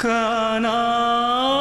Kana